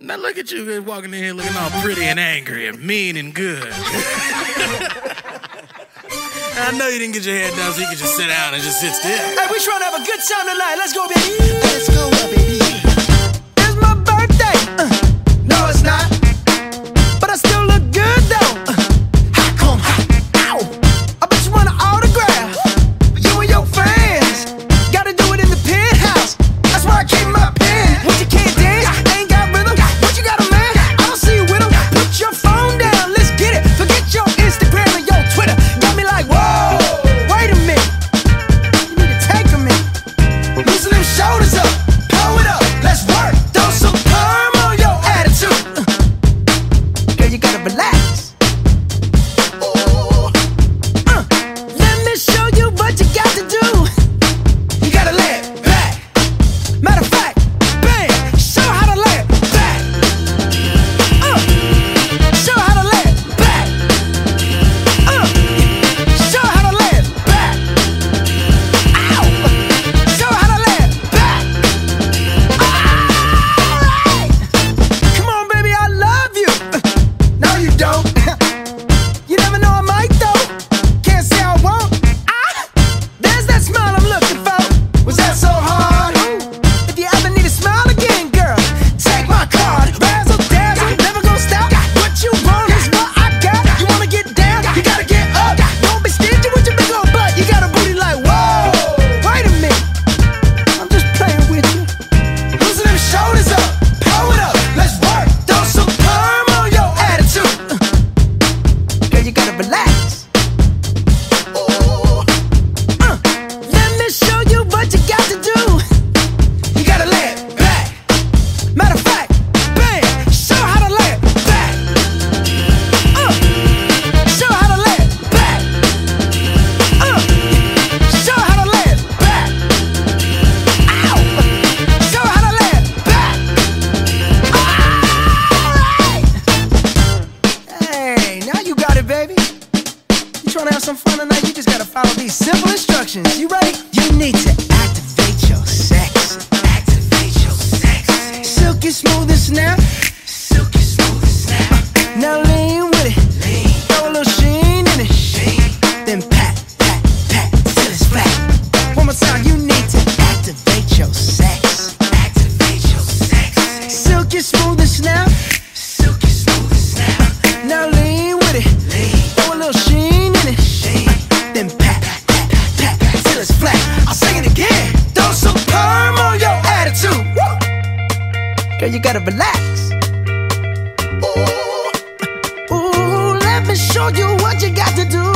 Now look at you walking in here looking all pretty and angry and mean and good. I know you didn't get your head done, so you can just sit down and just sit still. Hey, we trying to have a good time tonight. Let's go, baby. Let's go, baby. baby. You trying to have some fun tonight? You just gotta follow these simple instructions. You ready? You need to activate your sex. Activate your sex. Silky smooth and snap. Silky smooth and snap. Now lean with it. Lean. Throw a little sheen in it. Sheen. Then pat, pat, pat till it's flat. One more time. You need to activate your sex. Activate your sex. Silky smooth and snap. Girl, you gotta relax. Ooh, ooh, let me show you what you got to do.